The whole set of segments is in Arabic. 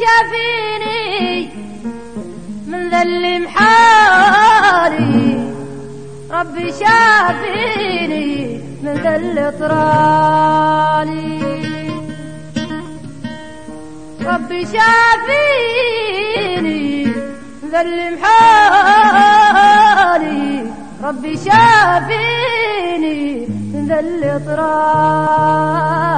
شافيني من ذل محالي ربي شافيني من ذل طرالي ربي شافيني ذل محالي ربي شافيني من ذل طرالي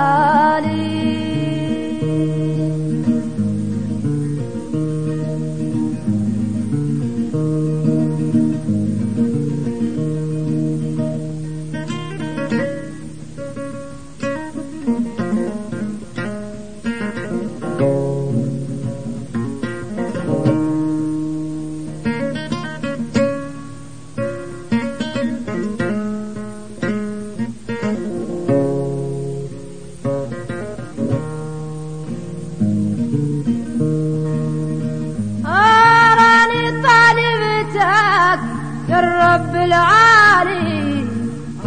الرب العالي.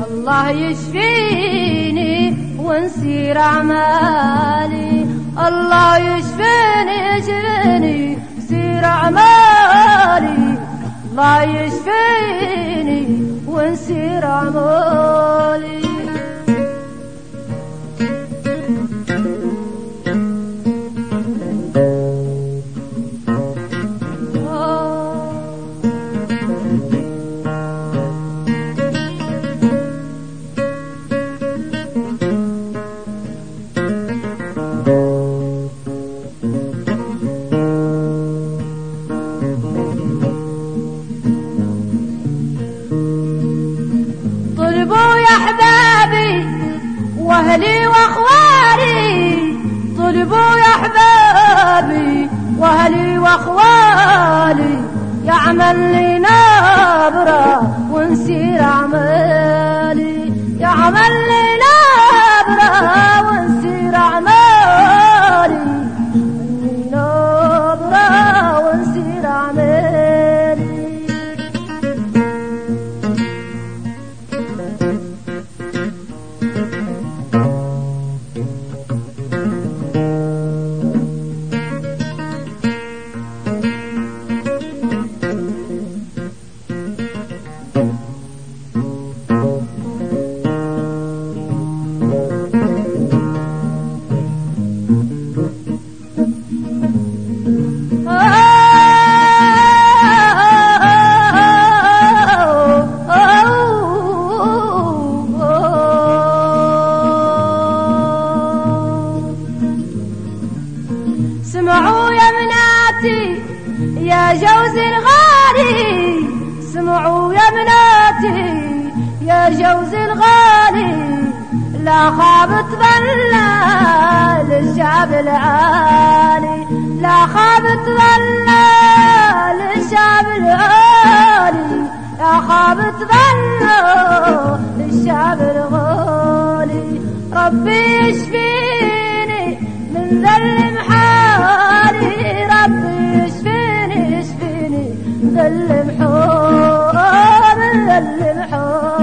الله يشفيني ونسير أعمالي. الله يشفيني يشفيني سير أعمالي. الله يشفيني ونسير أعمالي. واخوالي طلبوا يا أحبابي وأهلي واخوالي يعمل لي جوز الغالي لا خاب تظلى للشعب العالي. لا خاب تظلى للشعب العالي. لا خاب تظلى للشعب الغالي. ربي يشفيني من ذل محالي. ربي يشفيني يشفيني ذل محال من ذل محال.